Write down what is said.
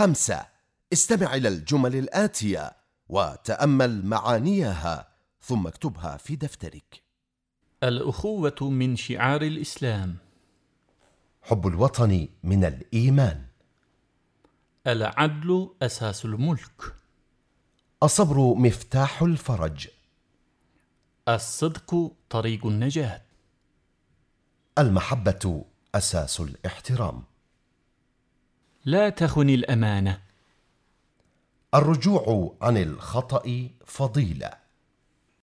خمسة. استمع إلى الجمل الآتية وتأمل معانيها ثم اكتبها في دفترك. الأخوة من شعار الإسلام. حب الوطن من الإيمان. العدل أساس الملك. الصبر مفتاح الفرج. الصدق طريق النجاة. المحبة أساس الاحترام. لا تخن الأمانة. الرجوع عن الخطأ فضيلة.